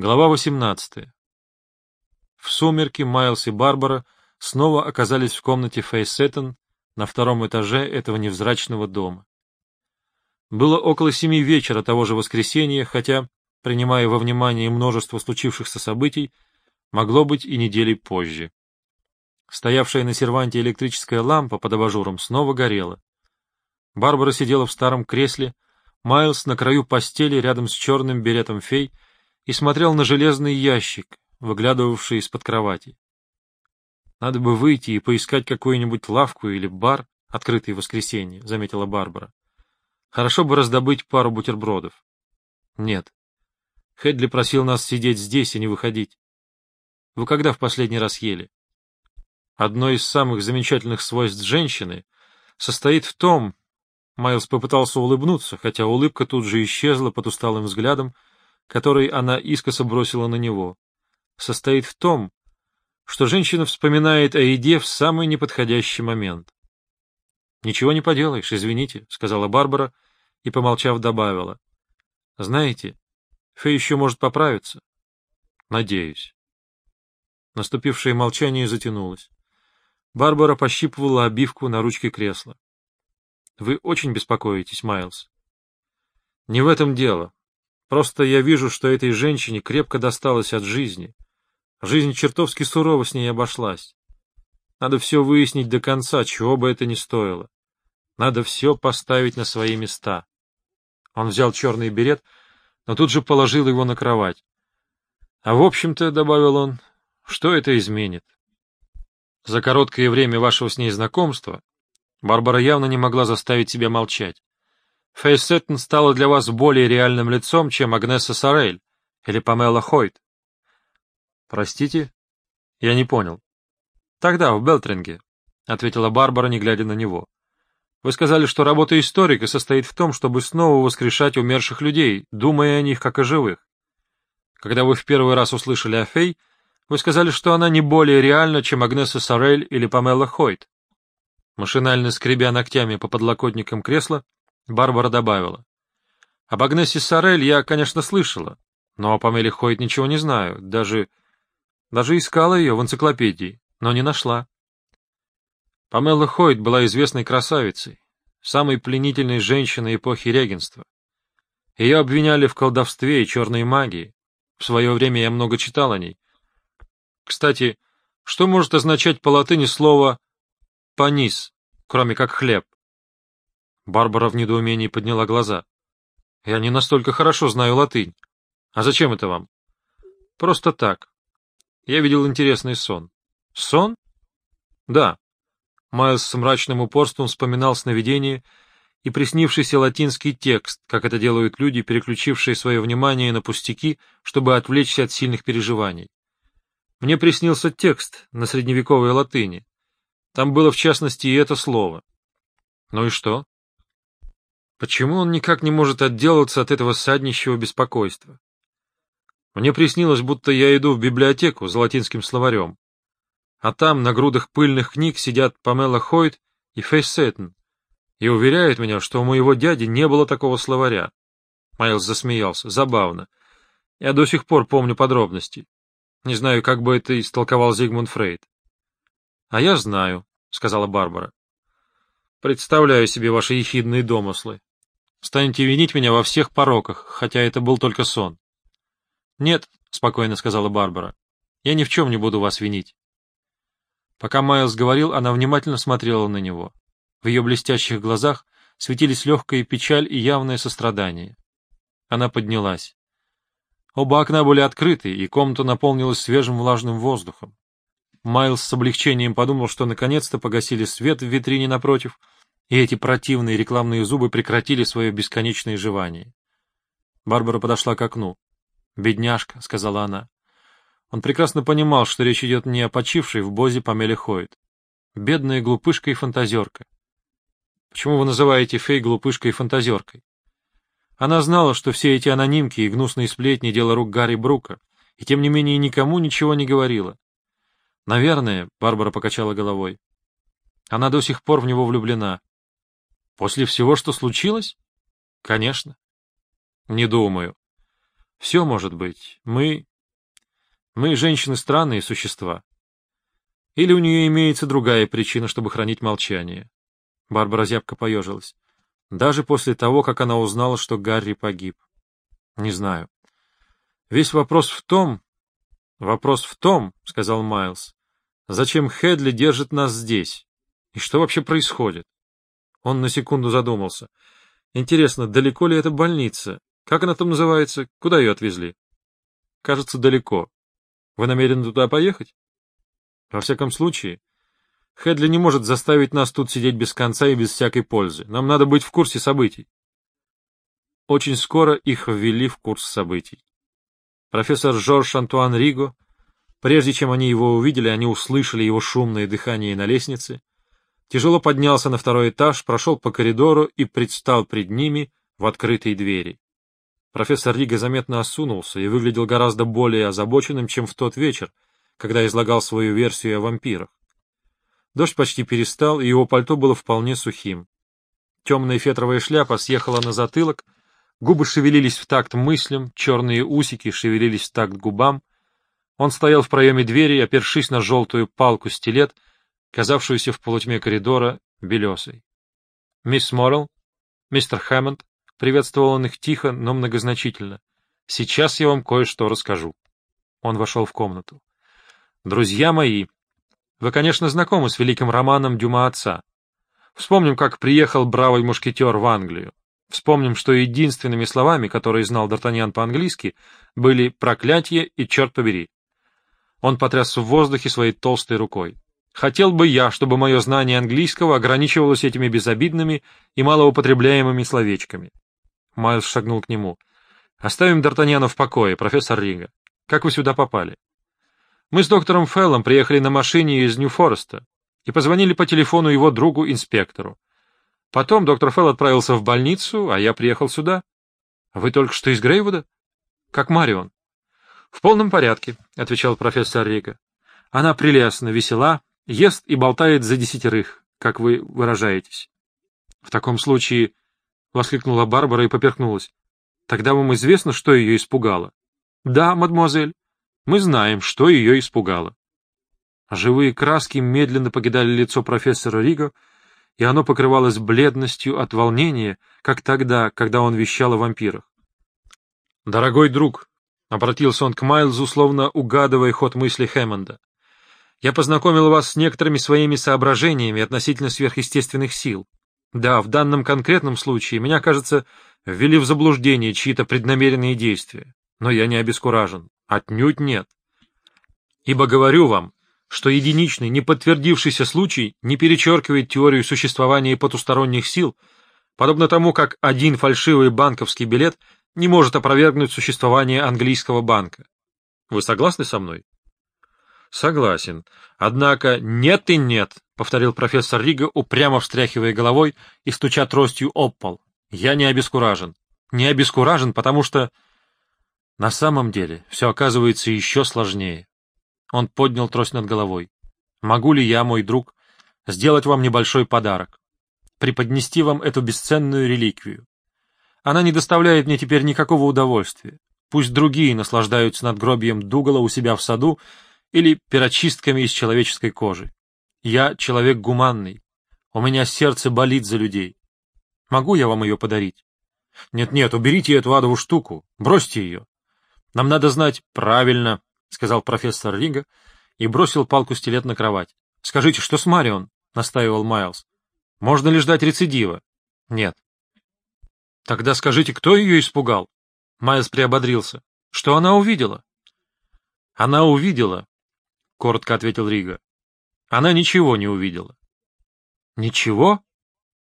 Глава 18. В сумерки Майлз и Барбара снова оказались в комнате Фейсеттон на втором этаже этого невзрачного дома. Было около семи вечера того же воскресенья, хотя, принимая во внимание множество случившихся событий, могло быть и недели позже. Стоявшая на серванте электрическая лампа под абажуром снова горела. Барбара сидела в старом кресле, Майлз на краю постели рядом с черным беретом фей — и смотрел на железный ящик, выглядывавший из-под кровати. «Надо бы выйти и поискать какую-нибудь лавку или бар, открытый в воскресенье», — заметила Барбара. «Хорошо бы раздобыть пару бутербродов». «Нет. Хедли просил нас сидеть здесь и не выходить. Вы когда в последний раз ели?» Одно из самых замечательных свойств женщины состоит в том... Майлз попытался улыбнуться, хотя улыбка тут же исчезла под усталым взглядом, который она искоса бросила на него, состоит в том, что женщина вспоминает о еде в самый неподходящий момент. — Ничего не поделаешь, извините, — сказала Барбара и, помолчав, добавила. — Знаете, Фэй еще может поправиться. — Надеюсь. Наступившее молчание затянулось. Барбара пощипывала обивку на ручке кресла. — Вы очень беспокоитесь, Майлз. — Не в этом дело, Просто я вижу, что этой женщине крепко досталось от жизни. Жизнь чертовски сурово с ней обошлась. Надо все выяснить до конца, чего бы это ни стоило. Надо все поставить на свои места. Он взял черный берет, но тут же положил его на кровать. А в общем-то, — добавил он, — что это изменит? За короткое время вашего с ней знакомства Барбара явно не могла заставить себя молчать. Фейсеттен стала для вас более реальным лицом, чем Агнеса Сорель или Памела Хойт. — Простите? Я не понял. — Тогда, в Белтринге, — ответила Барбара, не глядя на него. — Вы сказали, что работа историка состоит в том, чтобы снова воскрешать умерших людей, думая о них как о живых. Когда вы в первый раз услышали о Фей, вы сказали, что она не более реальна, чем Агнеса Сорель или Памела Хойт. Машинально скребя ногтями по подлокотникам кресла, Барбара добавила. Об Агнесе Сорель я, конечно, слышала, но о Памеле Хойт ничего не знаю, даже... даже искала ее в энциклопедии, но не нашла. Памела Хойт была известной красавицей, самой пленительной женщиной эпохи регенства. Ее обвиняли в колдовстве и черной магии. В свое время я много читал о ней. Кстати, что может означать по латыни слово «панис», кроме как «хлеб»? Барбара в недоумении подняла глаза. — Я не настолько хорошо знаю латынь. А зачем это вам? — Просто так. Я видел интересный сон. — Сон? — Да. Майлз с мрачным упорством вспоминал сновидение и приснившийся латинский текст, как это делают люди, переключившие свое внимание на пустяки, чтобы отвлечься от сильных переживаний. Мне приснился текст на средневековой латыни. Там было, в частности, и это слово. Ну и что? Почему он никак не может отделаться от этого саднищего беспокойства? Мне приснилось, будто я иду в библиотеку за латинским словарем, а там на грудах пыльных книг сидят Памела Хойт и Фейс Сеттон и уверяют меня, что у моего дяди не было такого словаря. Майлз засмеялся. Забавно. Я до сих пор помню подробности. Не знаю, как бы это истолковал Зигмунд Фрейд. — А я знаю, — сказала Барбара. — Представляю себе ваши ехидные домыслы. Станете винить меня во всех пороках, хотя это был только сон. — Нет, — спокойно сказала Барбара, — я ни в чем не буду вас винить. Пока Майлз говорил, она внимательно смотрела на него. В ее блестящих глазах светились легкая печаль и явное сострадание. Она поднялась. Оба окна были открыты, и комната наполнилась свежим влажным воздухом. Майлз с облегчением подумал, что наконец-то погасили свет в витрине напротив — и эти противные рекламные зубы прекратили свое бесконечное жевание. Барбара подошла к окну. «Бедняжка», — сказала она. Он прекрасно понимал, что речь идет не о почившей в Бозе Памеле Хоид. Бедная глупышка и фантазерка. Почему вы называете Фей глупышкой и фантазеркой? Она знала, что все эти анонимки и гнусные сплетни — дело рук Гарри Брука, и тем не менее никому ничего не говорила. Наверное, — Барбара покачала головой, — она до сих пор в него влюблена. После всего, что случилось? Конечно. Не думаю. Все может быть. Мы... Мы, женщины, странные существа. Или у нее имеется другая причина, чтобы хранить молчание. Барбара зябко поежилась. Даже после того, как она узнала, что Гарри погиб. Не знаю. Весь вопрос в том... Вопрос в том, — сказал Майлз, — зачем Хедли держит нас здесь? И что вообще происходит? Он на секунду задумался. Интересно, далеко ли эта больница? Как она там называется? Куда ее отвезли? Кажется, далеко. Вы намерены туда поехать? Во всяком случае, Хедли не может заставить нас тут сидеть без конца и без всякой пользы. Нам надо быть в курсе событий. Очень скоро их ввели в курс событий. Профессор Жорж Антуан Риго, прежде чем они его увидели, они услышали его шумное дыхание на лестнице, тяжело поднялся на второй этаж, прошел по коридору и предстал пред ними в открытой двери. Профессор Рига заметно осунулся и выглядел гораздо более озабоченным, чем в тот вечер, когда излагал свою версию о вампирах. Дождь почти перестал, и его пальто было вполне сухим. Темная фетровая шляпа съехала на затылок, губы шевелились в такт мыслям, черные усики шевелились в такт губам. Он стоял в проеме двери, опершись на желтую палку-стилет, казавшуюся в полутьме коридора белесой. «Мисс Моррелл? Мистер Хэммонд?» — приветствовал он их тихо, но многозначительно. «Сейчас я вам кое-что расскажу». Он вошел в комнату. «Друзья мои, вы, конечно, знакомы с великим романом Дюма отца. Вспомним, как приехал бравый мушкетер в Англию. Вспомним, что единственными словами, которые знал Д'Артаньян по-английски, были «проклятие» и «черт побери». Он потряс в воздухе своей толстой рукой. Хотел бы я, чтобы мое знание английского ограничивалось этими безобидными и малоупотребляемыми словечками. Майлз шагнул к нему. «Оставим Д'Артаньяна в покое, профессор Рига. Как вы сюда попали?» Мы с доктором Феллом приехали на машине из Нью-Фореста и позвонили по телефону его другу-инспектору. Потом доктор Фелл отправился в больницу, а я приехал сюда. Вы только что из Грейвуда? Как Марион. В полном порядке, — отвечал профессор Рига. Она прелестна, весела, ест и болтает за десятерых, как вы выражаетесь. В таком случае, — воскликнула Барбара и поперхнулась, — тогда вам известно, что ее испугало? — Да, мадемуазель. Мы знаем, что ее испугало. Живые краски медленно покидали лицо профессора Риго, и оно покрывалось бледностью от волнения, как тогда, когда он вещал о вампирах. «Дорогой друг», — обратился он к Майлзу, словно угадывая ход мысли Хэммонда, — «я познакомил вас с некоторыми своими соображениями относительно сверхъестественных сил. Да, в данном конкретном случае меня, кажется, ввели в заблуждение чьи-то преднамеренные действия, но я не обескуражен. Отнюдь нет. Ибо говорю вам, что единичный, не подтвердившийся случай не перечеркивает теорию существования потусторонних сил, подобно тому, как один фальшивый банковский билет не может опровергнуть существование английского банка. Вы согласны со мной? Согласен. Однако нет и нет, повторил профессор Рига, упрямо встряхивая головой и стуча тростью об пол. Я не обескуражен. Не обескуражен, потому что... На самом деле все оказывается еще сложнее. Он поднял трость над головой. Могу ли я, мой друг, сделать вам небольшой подарок? Преподнести вам эту бесценную реликвию. Она не доставляет мне теперь никакого удовольствия. Пусть другие наслаждаются надгробием Дугала у себя в саду или перочистками из человеческой кожи. Я человек гуманный. У меня сердце болит за людей. Могу я вам ее подарить? Нет-нет, уберите эту адову штуку, бросьте ее. Нам надо знать правильно, — сказал профессор Рига и бросил палку-стилет на кровать. — Скажите, что с Марион? — настаивал Майлз. — Можно ли ждать рецидива? — Нет. — Тогда скажите, кто ее испугал? Майлз приободрился. — Что она увидела? — Она увидела, — коротко ответил Рига. — Она ничего не увидела. — Ничего?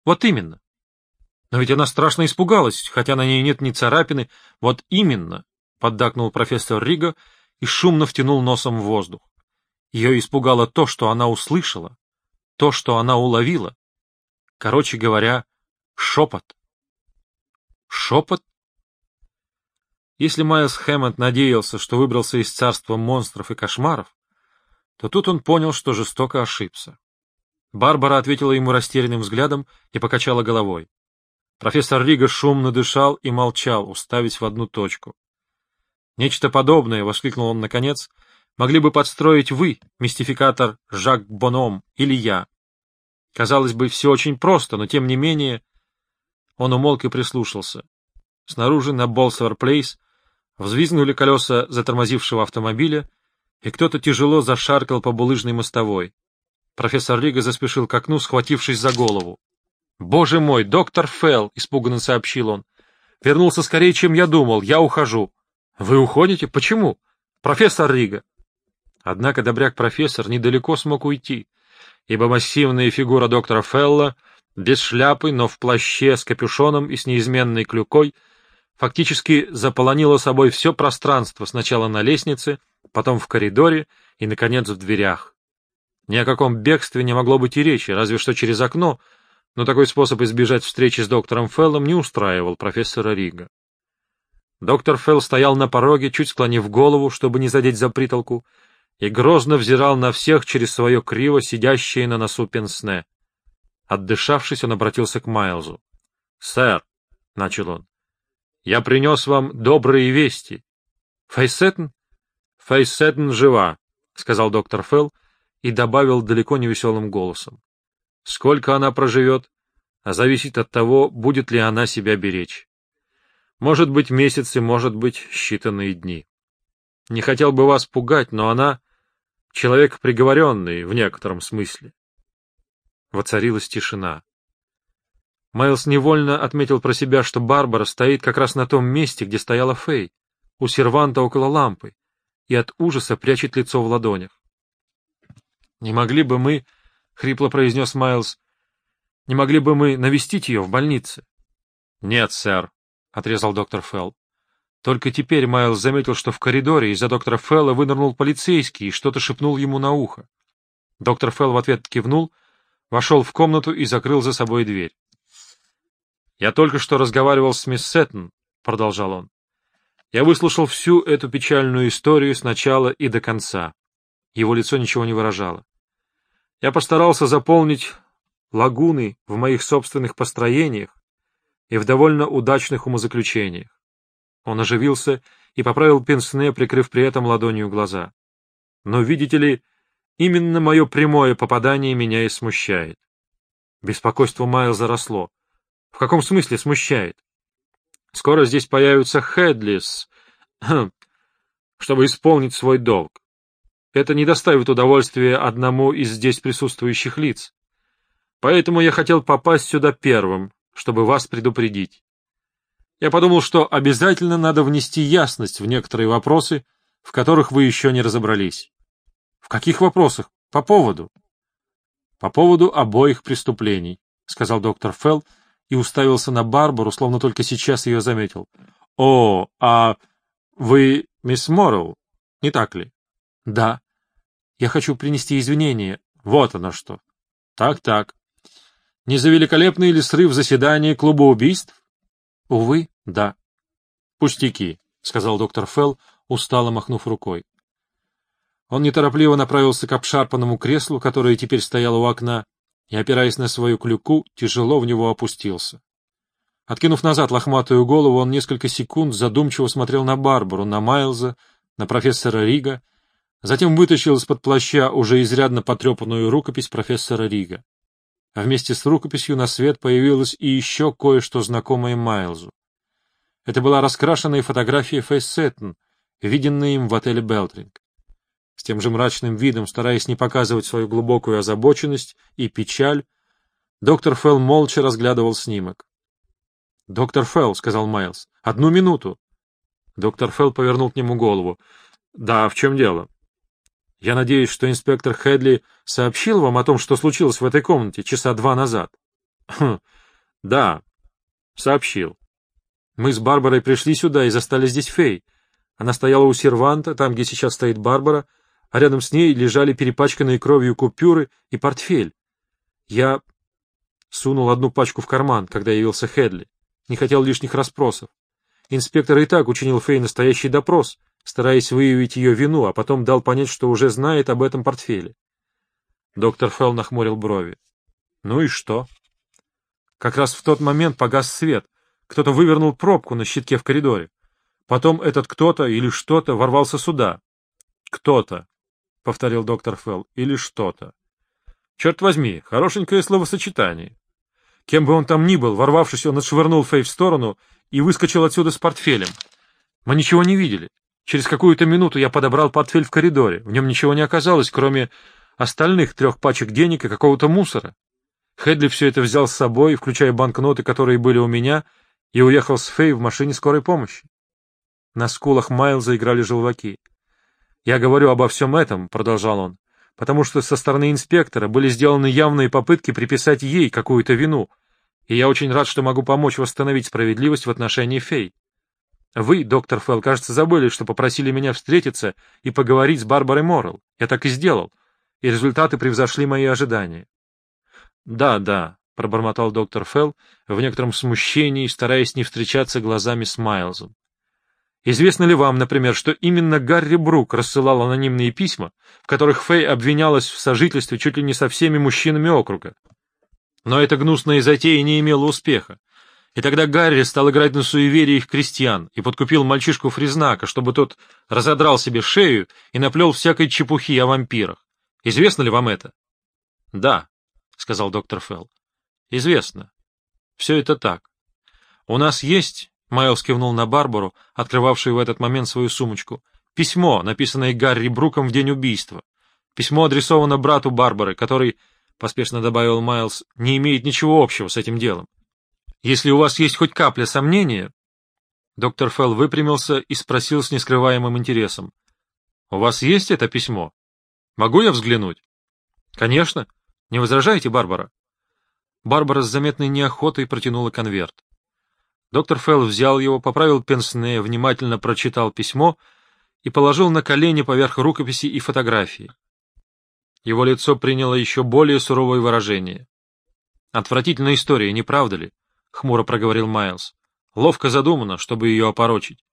Вот именно. Но ведь она страшно испугалась, хотя на ней нет ни царапины. Вот именно поддакнул профессор Рига и шумно втянул носом в воздух. Ее испугало то, что она услышала, то, что она уловила. Короче говоря, шепот. Шепот? Если Майлз Хэммонд надеялся, что выбрался из царства монстров и кошмаров, то тут он понял, что жестоко ошибся. Барбара ответила ему растерянным взглядом и покачала головой. Профессор Рига шумно дышал и молчал, уставясь в одну точку. Нечто подобное, — воскликнул он наконец, — могли бы подстроить вы, мистификатор Жак Боном, или я. Казалось бы, все очень просто, но тем не менее... Он умолк и прислушался. Снаружи на Болсовер-Плейс взвизгнули колеса затормозившего автомобиля, и кто-то тяжело зашаркал по булыжной мостовой. Профессор Рига заспешил к окну, схватившись за голову. — Боже мой, доктор Фелл! — испуганно сообщил он. — Вернулся скорее, чем я думал. Я ухожу. — Вы уходите? Почему? — Профессор Рига. Однако добряк-профессор недалеко смог уйти, ибо массивная фигура доктора Фелла, без шляпы, но в плаще с капюшоном и с неизменной клюкой, фактически заполонила собой все пространство сначала на лестнице, потом в коридоре и, наконец, в дверях. Ни о каком бегстве не могло быть и речи, разве что через окно, но такой способ избежать встречи с доктором Феллом не устраивал профессора Рига. Доктор Фелл стоял на пороге, чуть склонив голову, чтобы не задеть за притолку, и грозно взирал на всех через свое криво сидящее на носу пенсне. Отдышавшись, он обратился к Майлзу. — Сэр, — начал он, — я принес вам добрые вести. — Фейсеттен? — Фейсеттен жива, — сказал доктор Фелл и добавил далеко не веселым голосом. — Сколько она проживет, а зависит от того, будет ли она себя беречь. Может быть, месяцы, может быть, считанные дни. Не хотел бы вас пугать, но она — человек приговоренный в некотором смысле. Воцарилась тишина. Майлз невольно отметил про себя, что Барбара стоит как раз на том месте, где стояла Фэй, у серванта около лампы, и от ужаса прячет лицо в ладонях. — Не могли бы мы, — хрипло произнес Майлз, — не могли бы мы навестить ее в больнице? — Нет, сэр, — отрезал доктор Фелл. Только теперь Майлз заметил, что в коридоре из-за доктора Фелла вынырнул полицейский и что-то шепнул ему на ухо. Доктор Фелл в ответ кивнул, вошел в комнату и закрыл за собой дверь. «Я только что разговаривал с мисс Сеттон», — продолжал он. «Я выслушал всю эту печальную историю с начала и до конца». Его лицо ничего не выражало. «Я постарался заполнить лагуны в моих собственных построениях и в довольно удачных умозаключениях. Он оживился и поправил пенсне, прикрыв при этом ладонью глаза. Но, видите ли, именно мое прямое попадание меня и смущает. Беспокойство Майлза росло. В каком смысле смущает? Скоро здесь появятся Хедлис, чтобы исполнить свой долг. Это не доставит удовольствия одному из здесь присутствующих лиц. Поэтому я хотел попасть сюда первым, чтобы вас предупредить. Я подумал, что обязательно надо внести ясность в некоторые вопросы, в которых вы еще не разобрались. В каких вопросах? По поводу? По поводу обоих преступлений, сказал доктор Фелл и уставился на Барбару, словно только сейчас ее заметил. О, а вы мисс Морроу, не так ли? Да. Я хочу принести извинения. Вот оно что. Так-так. Не за великолепный ли срыв заседания клуба убийств? Увы, да. Пустяки, сказал доктор Фелл, устало махнув рукой. Он неторопливо направился к обшарпанному креслу, которое теперь стояло у окна, и, опираясь на свою клюку, тяжело в него опустился. Откинув назад лохматую голову, он несколько секунд задумчиво смотрел на Барбару, на Майлза, на профессора Рига, затем вытащил из-под плаща уже изрядно потрепанную рукопись профессора Рига а вместе с рукописью на свет появилось и еще кое-что знакомое Майлзу. Это была раскрашенная фотография Фейс виденная им в отеле Белтринг. С тем же мрачным видом, стараясь не показывать свою глубокую озабоченность и печаль, доктор Фелл молча разглядывал снимок. — Доктор Фелл, — сказал Майлз, — одну минуту. Доктор Фелл повернул к нему голову. — Да, в чем дело? Я надеюсь, что инспектор Хедли сообщил вам о том, что случилось в этой комнате часа два назад. Хм, да, сообщил. Мы с Барбарой пришли сюда и застали здесь фей. Она стояла у серванта, там, где сейчас стоит Барбара, а рядом с ней лежали перепачканные кровью купюры и портфель. Я сунул одну пачку в карман, когда явился Хедли. Не хотел лишних расспросов. Инспектор и так учинил Фей настоящий допрос — стараясь выявить ее вину, а потом дал понять, что уже знает об этом портфеле. Доктор Фелл нахмурил брови. Ну и что? Как раз в тот момент погас свет. Кто-то вывернул пробку на щитке в коридоре. Потом этот кто-то или что-то ворвался сюда. Кто-то, — повторил доктор Фелл, — или что-то. Черт возьми, хорошенькое словосочетание. Кем бы он там ни был, ворвавшись, он отшвырнул Фэй в сторону и выскочил отсюда с портфелем. Мы ничего не видели. Через какую-то минуту я подобрал портфель в коридоре. В нем ничего не оказалось, кроме остальных трех пачек денег и какого-то мусора. Хедли все это взял с собой, включая банкноты, которые были у меня, и уехал с Фэй в машине скорой помощи. На скулах Майлза играли желваки. «Я говорю обо всем этом», — продолжал он, — «потому что со стороны инспектора были сделаны явные попытки приписать ей какую-то вину, и я очень рад, что могу помочь восстановить справедливость в отношении Фэй. Вы, доктор Фелл, кажется, забыли, что попросили меня встретиться и поговорить с Барбарой Моррелл. Я так и сделал, и результаты превзошли мои ожидания». «Да, да», — пробормотал доктор Фелл в некотором смущении, стараясь не встречаться глазами с Майлзом. Известно ли вам, например, что именно Гарри Брук рассылал анонимные письма, в которых Фэй обвинялась в сожительстве чуть ли не со всеми мужчинами округа? Но эта гнусная затея не имела успеха. И тогда Гарри стал играть на суевериях крестьян и подкупил мальчишку Фризнака, чтобы тот разодрал себе шею и наплел всякой чепухи о вампирах. Известно ли вам это? — Да, — сказал доктор Фелл. — Известно. Все это так. У нас есть Майлз кивнул на Барбару, открывавшую в этот момент свою сумочку. «Письмо, написанное Гарри Бруком в день убийства. Письмо адресовано брату Барбары, который, — поспешно добавил Майлз, — не имеет ничего общего с этим делом. Если у вас есть хоть капля сомнения...» Доктор Фелл выпрямился и спросил с нескрываемым интересом. «У вас есть это письмо? Могу я взглянуть?» «Конечно. Не возражаете, Барбара?» Барбара с заметной неохотой протянула конверт. Доктор Фелл взял его, поправил пенсне, внимательно прочитал письмо и положил на колени поверх рукописи и фотографии. Его лицо приняло еще более суровое выражение. «Отвратительная история, не правда ли?» — хмуро проговорил Майлз. «Ловко задумано, чтобы ее опорочить.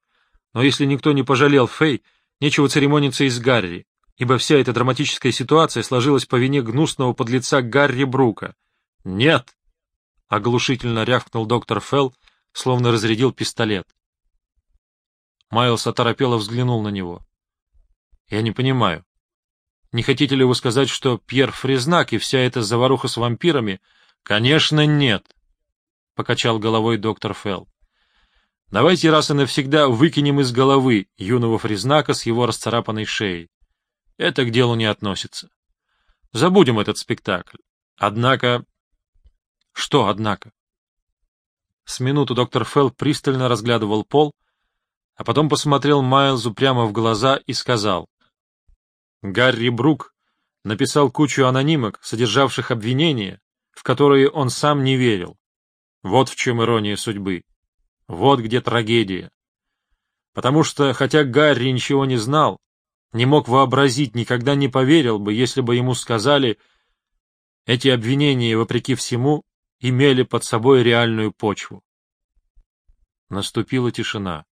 Но если никто не пожалел Фэй, нечего церемониться и с Гарри, ибо вся эта драматическая ситуация сложилась по вине гнусного подлеца Гарри Брука. «Нет!» — оглушительно рявкнул доктор Фелл, словно разрядил пистолет. Майлз оторопело взглянул на него. — Я не понимаю. Не хотите ли вы сказать, что Пьер Фризнак и вся эта заваруха с вампирами? — Конечно, нет, — покачал головой доктор Фелл. — Давайте раз и навсегда выкинем из головы юного Фризнака с его расцарапанной шеей. Это к делу не относится. Забудем этот спектакль. Однако... Что однако? С минуту доктор Фелл пристально разглядывал пол, а потом посмотрел Майлзу прямо в глаза и сказал. Гарри Брук написал кучу анонимок, содержавших обвинения, в которые он сам не верил. Вот в чем ирония судьбы. Вот где трагедия. Потому что, хотя Гарри ничего не знал, не мог вообразить, никогда не поверил бы, если бы ему сказали, эти обвинения, вопреки всему, имели под собой реальную почву. Наступила тишина.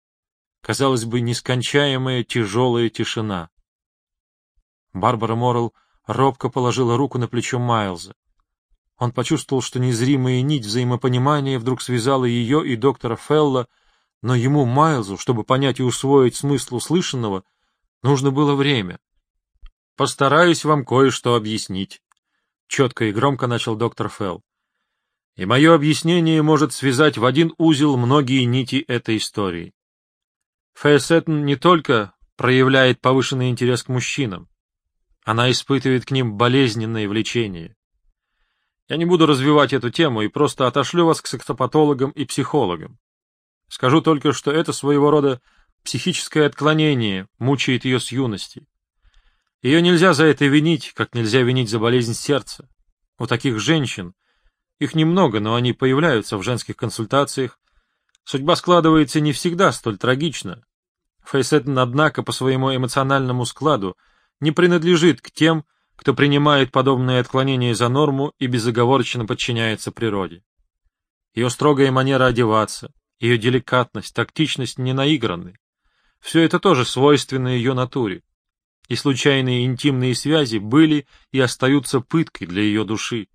Казалось бы, нескончаемая тяжелая тишина. Барбара Моррелл робко положила руку на плечо Майлза. Он почувствовал, что незримая нить взаимопонимания вдруг связала ее и доктора Фелла, но ему, Майлзу, чтобы понять и усвоить смысл услышанного, нужно было время. «Постараюсь вам кое-что объяснить», — четко и громко начал доктор Фелл и мое объяснение может связать в один узел многие нити этой истории. Фейсеттен не только проявляет повышенный интерес к мужчинам, она испытывает к ним болезненное влечение. Я не буду развивать эту тему и просто отошлю вас к сексопатологам и психологам. Скажу только, что это своего рода психическое отклонение мучает ее с юности. Ее нельзя за это винить, как нельзя винить за болезнь сердца. У таких женщин — их немного, но они появляются в женских консультациях. Судьба складывается не всегда столь трагично. Фейсеттен, однако, по своему эмоциональному складу не принадлежит к тем, кто принимает подобные отклонения за норму и безоговорочно подчиняется природе. Ее строгая манера одеваться, ее деликатность, тактичность не наиграны. Все это тоже свойственно ее натуре. И случайные интимные связи были и остаются пыткой для ее души.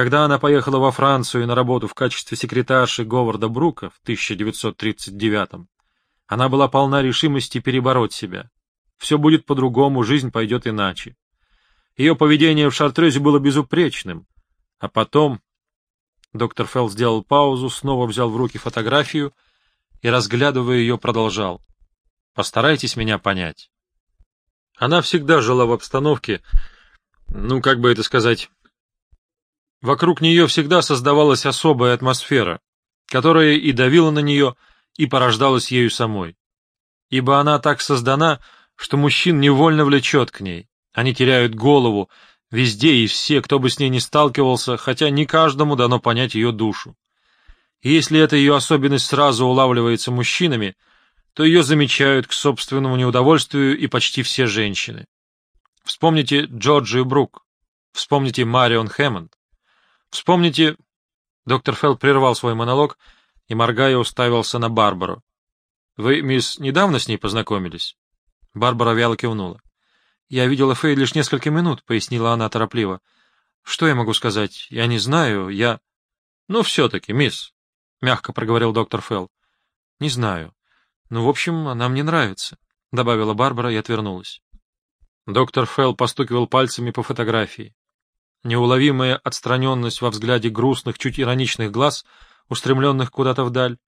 Когда она поехала во Францию на работу в качестве секретарши Говарда Брука в 1939-м, Она была полна решимости перебороть себя. Все будет по-другому, жизнь пойдет иначе. Ее поведение в Шартрезе было безупречным. А потом... Доктор Фелл сделал паузу, снова взял в руки фотографию и, разглядывая ее, продолжал. «Постарайтесь меня понять. Она всегда жила в обстановке, ну, как бы это сказать... Вокруг нее всегда создавалась особая атмосфера, которая и давила на нее, и порождалась ею самой. Ибо она так создана, что мужчин невольно влечет к ней. Они теряют голову везде и все, кто бы с ней не сталкивался, хотя не каждому дано понять ее душу. И если эта ее особенность сразу улавливается мужчинами, то ее замечают к собственному неудовольствию и почти все женщины. Вспомните Джорджию Брук, вспомните Марион Хэммонд, вспомните... Доктор Фелл прервал свой монолог — и, моргая, уставился на Барбару. — Вы, мисс, недавно с ней познакомились? Барбара вяло кивнула. — Я видела Фэй лишь несколько минут, — пояснила она торопливо. — Что я могу сказать? Я не знаю, я... — Ну, все-таки, мисс, — мягко проговорил доктор Фелл. — Не знаю. Ну, в общем, она мне нравится, — добавила Барбара и отвернулась. Доктор Фелл постукивал пальцами по фотографии. Неуловимая отстраненность во взгляде грустных, чуть ироничных глаз — устремленных куда-то вдаль.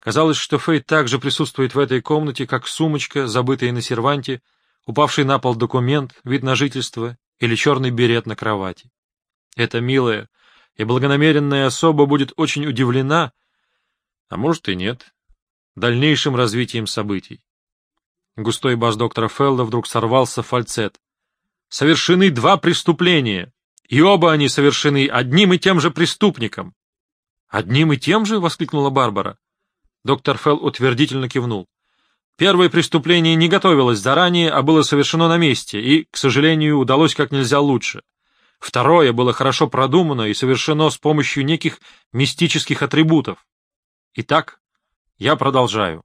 Казалось, что Фейт также присутствует в этой комнате, как сумочка, забытая на серванте, упавший на пол документ, вид на жительство или черный берет на кровати. Эта милая и благонамеренная особа будет очень удивлена, а может и нет, дальнейшим развитием событий. Густой бас доктора Фелда вдруг сорвался в фальцет. «Совершены два преступления, и оба они совершены одним и тем же преступником. «Одним и тем же?» — воскликнула Барбара. Доктор Фелл утвердительно кивнул. Первое преступление не готовилось заранее, а было совершено на месте, и, к сожалению, удалось как нельзя лучше. Второе было хорошо продумано и совершено с помощью неких мистических атрибутов. Итак, я продолжаю.